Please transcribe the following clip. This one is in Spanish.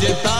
Oye,